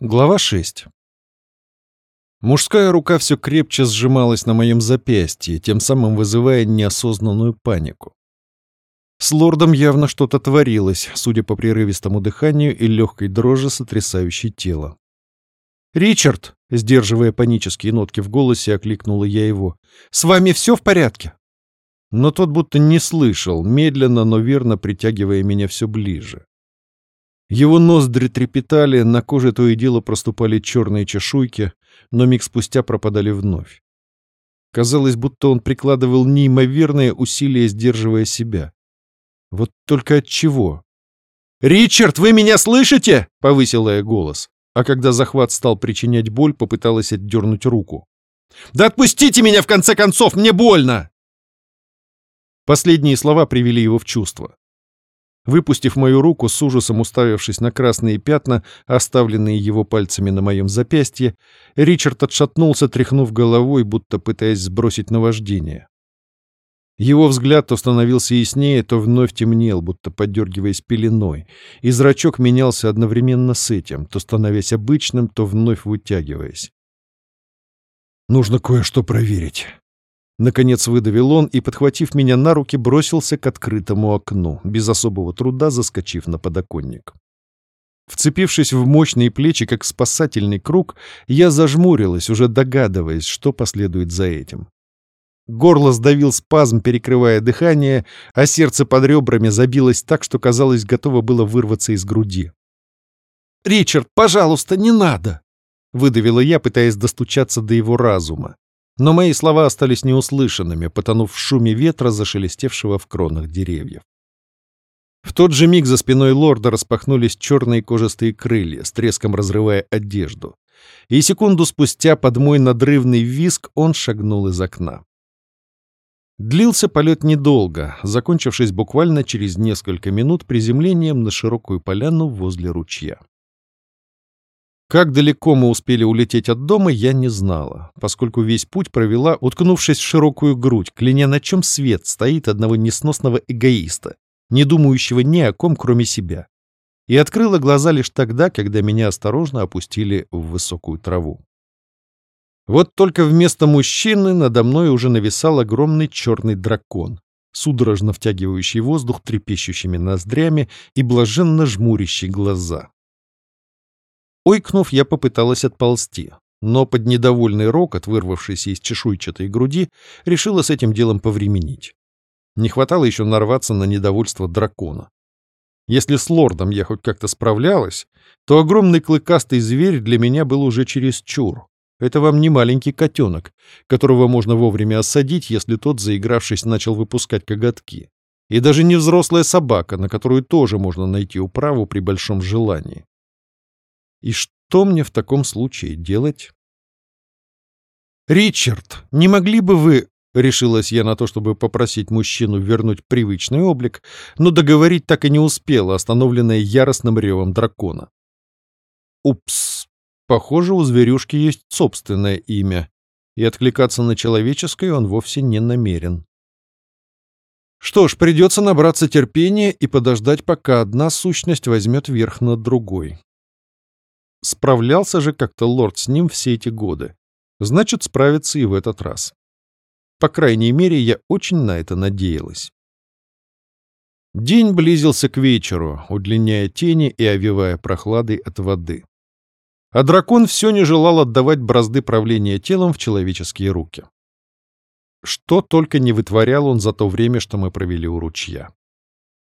Глава 6. Мужская рука все крепче сжималась на моем запястье, тем самым вызывая неосознанную панику. С лордом явно что-то творилось, судя по прерывистому дыханию и легкой дрожи, сотрясающей тело. «Ричард!» — сдерживая панические нотки в голосе, окликнула я его. «С вами все в порядке?» Но тот будто не слышал, медленно, но верно притягивая меня все ближе. Его ноздри трепетали, на коже то и дело проступали черные чешуйки, но миг спустя пропадали вновь. Казалось, будто он прикладывал неимоверные усилия, сдерживая себя. Вот только от чего? «Ричард, вы меня слышите?» — повысила я голос. А когда захват стал причинять боль, попыталась отдернуть руку. «Да отпустите меня, в конце концов! Мне больно!» Последние слова привели его в чувство. Выпустив мою руку, с ужасом уставившись на красные пятна, оставленные его пальцами на моем запястье, Ричард отшатнулся, тряхнув головой, будто пытаясь сбросить наваждение. Его взгляд то становился яснее, то вновь темнел, будто подергиваясь пеленой, и зрачок менялся одновременно с этим, то становясь обычным, то вновь вытягиваясь. «Нужно кое-что проверить», Наконец выдавил он и, подхватив меня на руки, бросился к открытому окну, без особого труда заскочив на подоконник. Вцепившись в мощные плечи, как спасательный круг, я зажмурилась, уже догадываясь, что последует за этим. Горло сдавил спазм, перекрывая дыхание, а сердце под ребрами забилось так, что, казалось, готово было вырваться из груди. «Ричард, пожалуйста, не надо!» — выдавила я, пытаясь достучаться до его разума. Но мои слова остались неуслышанными, потонув в шуме ветра, зашелестевшего в кронах деревьев. В тот же миг за спиной лорда распахнулись черные кожистые крылья, с треском разрывая одежду. И секунду спустя под мой надрывный виск он шагнул из окна. Длился полет недолго, закончившись буквально через несколько минут приземлением на широкую поляну возле ручья. Как далеко мы успели улететь от дома, я не знала, поскольку весь путь провела, уткнувшись в широкую грудь, кляня на чем свет стоит одного несносного эгоиста, не думающего ни о ком, кроме себя. И открыла глаза лишь тогда, когда меня осторожно опустили в высокую траву. Вот только вместо мужчины надо мной уже нависал огромный черный дракон, судорожно втягивающий воздух трепещущими ноздрями и блаженно жмурящий глаза. Ойкнув, я попыталась отползти, но под недовольный рокот, вырвавшийся из чешуйчатой груди, решила с этим делом повременить. Не хватало еще нарваться на недовольство дракона. Если с лордом я хоть как-то справлялась, то огромный клыкастый зверь для меня был уже чересчур. Это вам не маленький котенок, которого можно вовремя осадить, если тот, заигравшись, начал выпускать коготки. И даже не взрослая собака, на которую тоже можно найти управу при большом желании. И что мне в таком случае делать? «Ричард, не могли бы вы...» Решилась я на то, чтобы попросить мужчину вернуть привычный облик, но договорить так и не успела, остановленная яростным ревом дракона. Упс. Похоже, у зверюшки есть собственное имя, и откликаться на человеческое он вовсе не намерен. Что ж, придется набраться терпения и подождать, пока одна сущность возьмет верх над другой. Справлялся же как-то лорд с ним все эти годы. Значит, справится и в этот раз. По крайней мере, я очень на это надеялась. День близился к вечеру, удлиняя тени и овивая прохладой от воды. А дракон все не желал отдавать бразды правления телом в человеческие руки. Что только не вытворял он за то время, что мы провели у ручья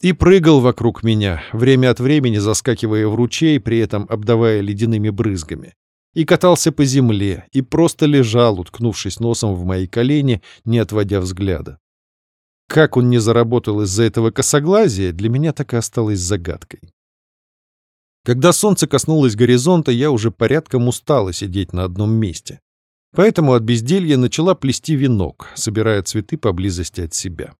и прыгал вокруг меня, время от времени заскакивая в ручей, при этом обдавая ледяными брызгами. И катался по земле, и просто лежал, уткнувшись носом в мои колени, не отводя взгляда. Как он не заработал из-за этого косоглазия, для меня так и осталось загадкой. Когда солнце коснулось горизонта, я уже порядком устала сидеть на одном месте. Поэтому от безделья начала плести венок, собирая цветы поблизости от себя.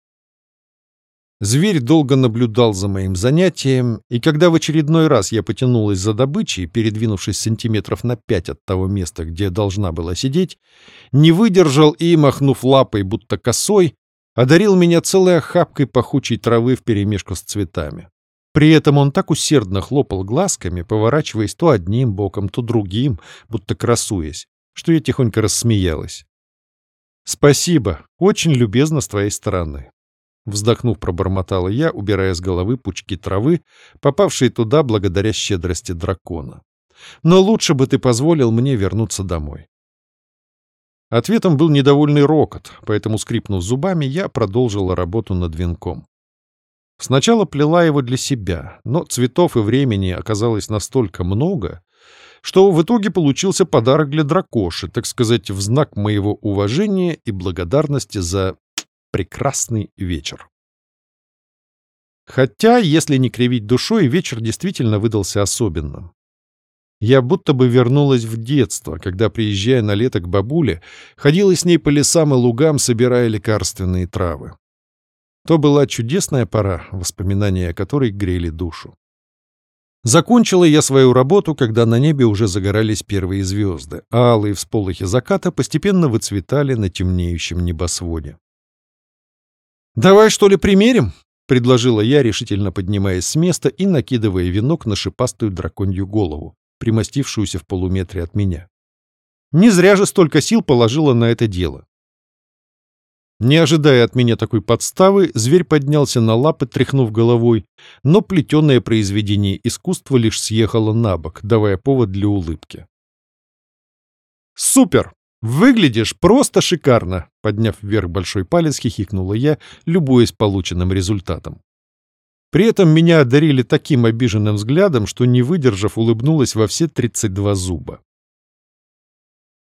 Зверь долго наблюдал за моим занятием, и когда в очередной раз я потянулась за добычей, передвинувшись сантиметров на пять от того места, где должна была сидеть, не выдержал и, махнув лапой, будто косой, одарил меня целой охапкой пахучей травы вперемешку с цветами. При этом он так усердно хлопал глазками, поворачиваясь то одним боком, то другим, будто красуясь, что я тихонько рассмеялась. «Спасибо, очень любезно с твоей стороны». Вздохнув, пробормотала я, убирая с головы пучки травы, попавшие туда благодаря щедрости дракона. «Но лучше бы ты позволил мне вернуться домой». Ответом был недовольный рокот, поэтому, скрипнув зубами, я продолжила работу над венком. Сначала плела его для себя, но цветов и времени оказалось настолько много, что в итоге получился подарок для дракоши, так сказать, в знак моего уважения и благодарности за прекрасный вечер. Хотя, если не кривить душой, вечер действительно выдался особенным. Я будто бы вернулась в детство, когда, приезжая на лето к бабуле, ходила с ней по лесам и лугам, собирая лекарственные травы. То была чудесная пора, воспоминания о которой грели душу. Закончила я свою работу, когда на небе уже загорались первые звезды, а алые всполохи заката постепенно выцветали на темнеющем небосводе. «Давай, что ли, примерим?» — предложила я, решительно поднимаясь с места и накидывая венок на шипастую драконью голову, примостившуюся в полуметре от меня. Не зря же столько сил положила на это дело. Не ожидая от меня такой подставы, зверь поднялся на лапы, тряхнув головой, но плетеное произведение искусства лишь съехало на бок, давая повод для улыбки. «Супер! Выглядишь просто шикарно!» Подняв вверх большой палец, хихикнула я, любуясь полученным результатом. При этом меня одарили таким обиженным взглядом, что, не выдержав, улыбнулась во все 32 зуба.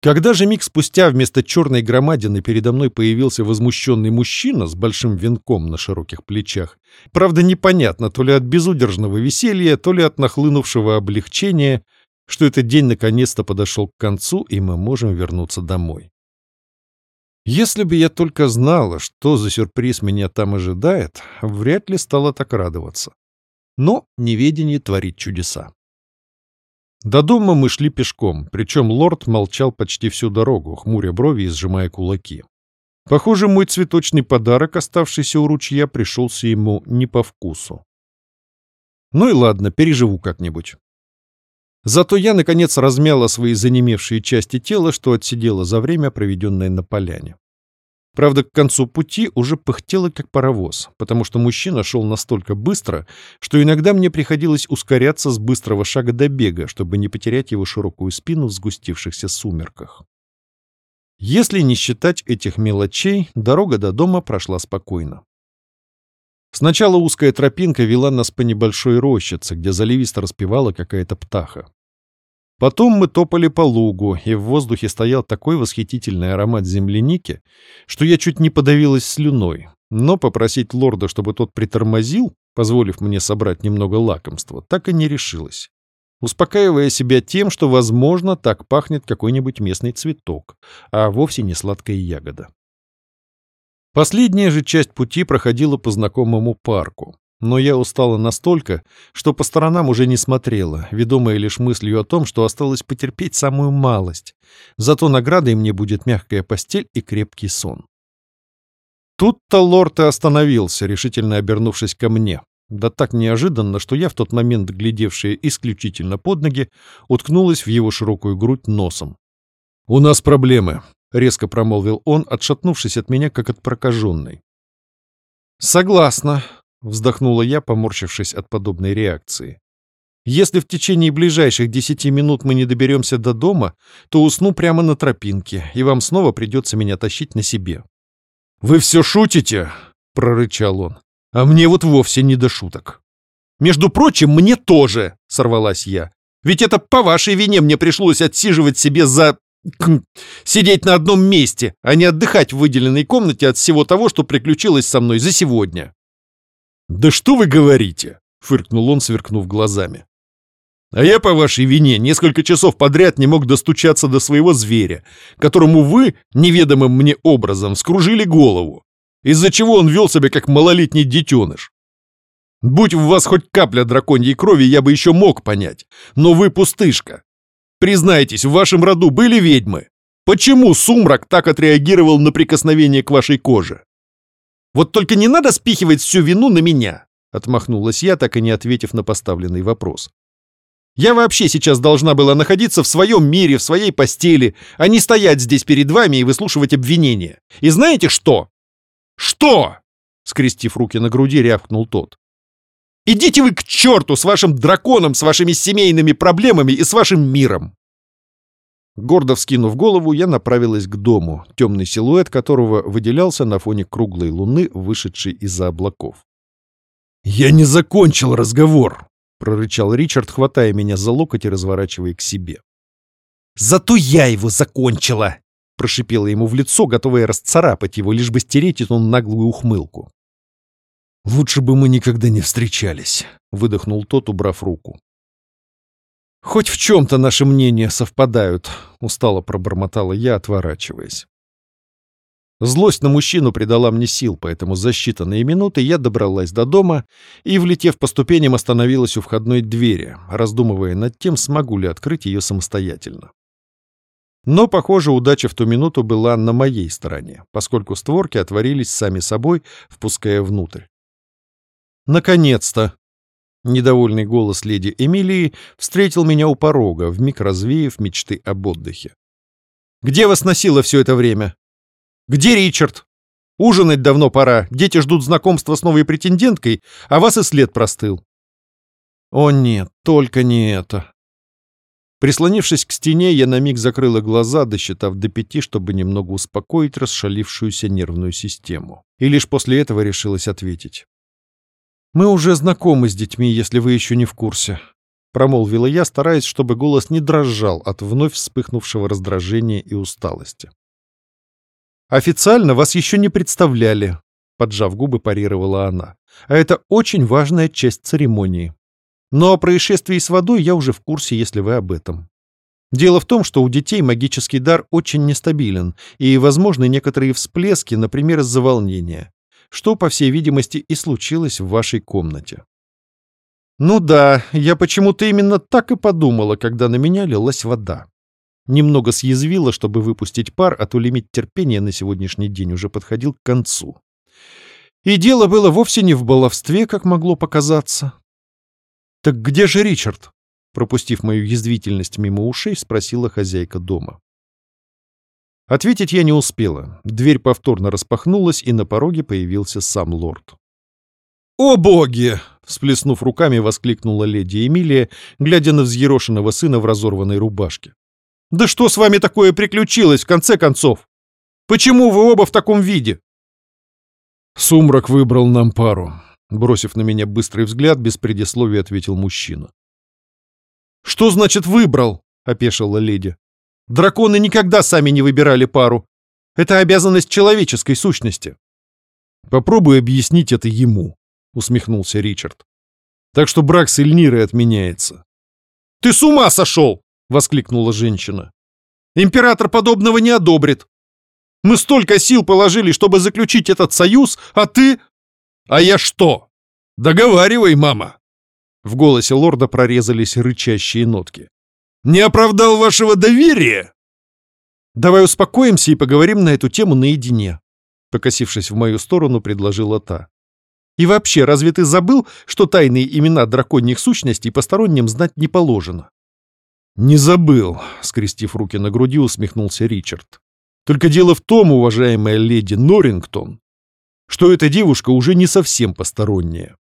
Когда же миг спустя вместо черной громадины передо мной появился возмущенный мужчина с большим венком на широких плечах, правда непонятно, то ли от безудержного веселья, то ли от нахлынувшего облегчения, что этот день наконец-то подошел к концу, и мы можем вернуться домой. Если бы я только знала, что за сюрприз меня там ожидает, вряд ли стала так радоваться. Но неведение творит чудеса. До дома мы шли пешком, причем лорд молчал почти всю дорогу, хмуря брови и сжимая кулаки. Похоже, мой цветочный подарок, оставшийся у ручья, пришелся ему не по вкусу. Ну и ладно, переживу как-нибудь. Зато я, наконец, размяла свои занемевшие части тела, что отсидела за время, проведенное на поляне. Правда, к концу пути уже пыхтело как паровоз, потому что мужчина шел настолько быстро, что иногда мне приходилось ускоряться с быстрого шага до бега, чтобы не потерять его широкую спину в сгустившихся сумерках. Если не считать этих мелочей, дорога до дома прошла спокойно. Сначала узкая тропинка вела нас по небольшой рощице, где заливисто распевала какая-то птаха. Потом мы топали по лугу, и в воздухе стоял такой восхитительный аромат земляники, что я чуть не подавилась слюной. Но попросить лорда, чтобы тот притормозил, позволив мне собрать немного лакомства, так и не решилась. Успокаивая себя тем, что, возможно, так пахнет какой-нибудь местный цветок, а вовсе не сладкая ягода. Последняя же часть пути проходила по знакомому парку. Но я устала настолько, что по сторонам уже не смотрела, ведомая лишь мыслью о том, что осталось потерпеть самую малость. Зато наградой мне будет мягкая постель и крепкий сон. Тут-то лорд и остановился, решительно обернувшись ко мне. Да так неожиданно, что я в тот момент, глядевшая исключительно под ноги, уткнулась в его широкую грудь носом. «У нас проблемы», — резко промолвил он, отшатнувшись от меня, как от прокаженной. «Согласна», Вздохнула я, поморщившись от подобной реакции. Если в течение ближайших десяти минут мы не доберемся до дома, то усну прямо на тропинке, и вам снова придется меня тащить на себе. «Вы все шутите?» — прорычал он. «А мне вот вовсе не до шуток». «Между прочим, мне тоже!» — сорвалась я. «Ведь это по вашей вине мне пришлось отсиживать себе за... сидеть на одном месте, а не отдыхать в выделенной комнате от всего того, что приключилось со мной за сегодня». «Да что вы говорите?» — фыркнул он, сверкнув глазами. «А я по вашей вине несколько часов подряд не мог достучаться до своего зверя, которому вы, неведомым мне образом, скружили голову, из-за чего он вел себя как малолетний детеныш. Будь в вас хоть капля драконьей крови, я бы еще мог понять, но вы пустышка. Признайтесь, в вашем роду были ведьмы? Почему сумрак так отреагировал на прикосновение к вашей коже?» Вот только не надо спихивать всю вину на меня. Отмахнулась я, так и не ответив на поставленный вопрос. Я вообще сейчас должна была находиться в своем мире, в своей постели, а не стоять здесь перед вами и выслушивать обвинения. И знаете что? Что? Скрестив руки на груди, рявкнул тот. Идите вы к черту с вашим драконом, с вашими семейными проблемами и с вашим миром. Гордо вскинув голову, я направилась к дому, темный силуэт которого выделялся на фоне круглой луны, вышедшей из-за облаков. «Я не закончил разговор!» — прорычал Ричард, хватая меня за локоть и разворачивая к себе. «Зато я его закончила!» — прошипела ему в лицо, готовая расцарапать его, лишь бы стереть эту наглую ухмылку. «Лучше бы мы никогда не встречались», — выдохнул тот, убрав руку. «Хоть в чем-то наши мнения совпадают», — устало пробормотала я, отворачиваясь. Злость на мужчину придала мне сил, поэтому за считанные минуты я добралась до дома и, влетев по ступеням, остановилась у входной двери, раздумывая над тем, смогу ли открыть ее самостоятельно. Но, похоже, удача в ту минуту была на моей стороне, поскольку створки отворились сами собой, впуская внутрь. «Наконец-то!» Недовольный голос леди Эмилии встретил меня у порога, вмиг развеяв мечты об отдыхе. «Где вас носило все это время?» «Где Ричард? Ужинать давно пора, дети ждут знакомства с новой претенденткой, а вас и след простыл». «О нет, только не это». Прислонившись к стене, я на миг закрыла глаза, досчитав до пяти, чтобы немного успокоить расшалившуюся нервную систему. И лишь после этого решилась ответить. «Мы уже знакомы с детьми, если вы еще не в курсе», — промолвила я, стараясь, чтобы голос не дрожал от вновь вспыхнувшего раздражения и усталости. «Официально вас еще не представляли», — поджав губы, парировала она. «А это очень важная часть церемонии. Но о происшествии с водой я уже в курсе, если вы об этом. Дело в том, что у детей магический дар очень нестабилен, и возможны некоторые всплески, например, из-за волнения, что, по всей видимости, и случилось в вашей комнате. Ну да, я почему-то именно так и подумала, когда на меня лилась вода. Немного съязвила, чтобы выпустить пар, а то лимит терпения на сегодняшний день уже подходил к концу. И дело было вовсе не в баловстве, как могло показаться. «Так где же Ричард?» Пропустив мою язвительность мимо ушей, спросила хозяйка дома. Ответить я не успела. Дверь повторно распахнулась, и на пороге появился сам лорд. «О боги!» — всплеснув руками, воскликнула леди Эмилия, глядя на взъерошенного сына в разорванной рубашке. Да что с вами такое приключилось, в конце концов? Почему вы оба в таком виде?» «Сумрак выбрал нам пару», — бросив на меня быстрый взгляд, без предисловия ответил мужчина. «Что значит «выбрал»?» — опешила леди. «Драконы никогда сами не выбирали пару. Это обязанность человеческой сущности». «Попробуй объяснить это ему», — усмехнулся Ричард. «Так что брак с Эльнирой отменяется». «Ты с ума сошел!» воскликнула женщина. «Император подобного не одобрит. Мы столько сил положили, чтобы заключить этот союз, а ты...» «А я что? Договаривай, мама!» В голосе лорда прорезались рычащие нотки. «Не оправдал вашего доверия?» «Давай успокоимся и поговорим на эту тему наедине», покосившись в мою сторону, предложила та. «И вообще, разве ты забыл, что тайные имена драконьих сущностей посторонним знать не положено?» «Не забыл», — скрестив руки на груди, усмехнулся Ричард. «Только дело в том, уважаемая леди Норрингтон, что эта девушка уже не совсем посторонняя.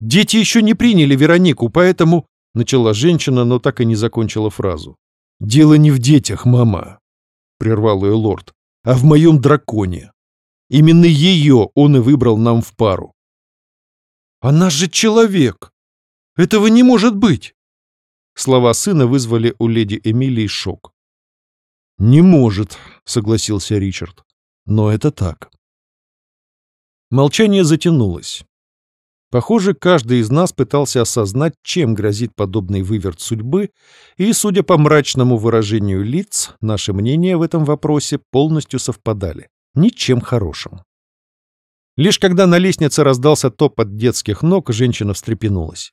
Дети еще не приняли Веронику, поэтому...» — начала женщина, но так и не закончила фразу. «Дело не в детях, мама», — прервал ее лорд, — «а в моем драконе. Именно ее он и выбрал нам в пару». «Она же человек! Этого не может быть!» Слова сына вызвали у леди Эмилии шок. «Не может», — согласился Ричард. «Но это так». Молчание затянулось. Похоже, каждый из нас пытался осознать, чем грозит подобный выверт судьбы, и, судя по мрачному выражению лиц, наши мнения в этом вопросе полностью совпадали. Ничем хорошим. Лишь когда на лестнице раздался топот детских ног, женщина встрепенулась.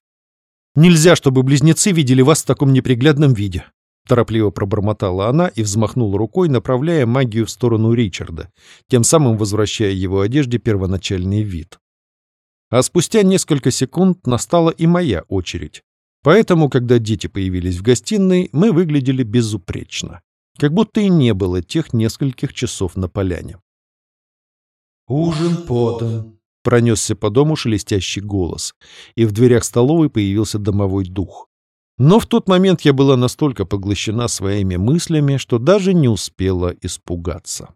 Нельзя, чтобы близнецы видели вас в таком неприглядном виде. Торопливо пробормотала она и взмахнула рукой, направляя магию в сторону Ричарда, тем самым возвращая его одежде первоначальный вид. А спустя несколько секунд настала и моя очередь. Поэтому, когда дети появились в гостиной, мы выглядели безупречно. Как будто и не было тех нескольких часов на поляне. «Ужин подан», — пронесся по дому шелестящий голос, и в дверях столовой появился домовой дух. Но в тот момент я была настолько поглощена своими мыслями, что даже не успела испугаться.